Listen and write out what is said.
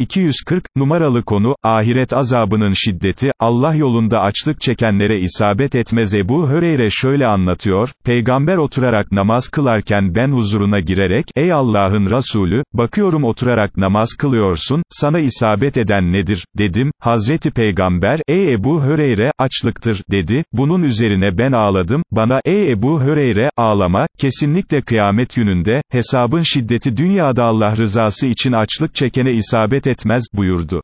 240, numaralı konu, ahiret azabının şiddeti, Allah yolunda açlık çekenlere isabet etmez. Ebu Höreyre şöyle anlatıyor, Peygamber oturarak namaz kılarken ben huzuruna girerek, ey Allah'ın Resulü, bakıyorum oturarak namaz kılıyorsun, sana isabet eden nedir, dedim, Hazreti Peygamber, ey Ebu Höreyre, açlıktır, dedi, bunun üzerine ben ağladım, bana, ey Ebu Höreyre, ağlama, kesinlikle kıyamet gününde, hesabın şiddeti dünyada Allah rızası için açlık çekene isabet etmez, buyurdu.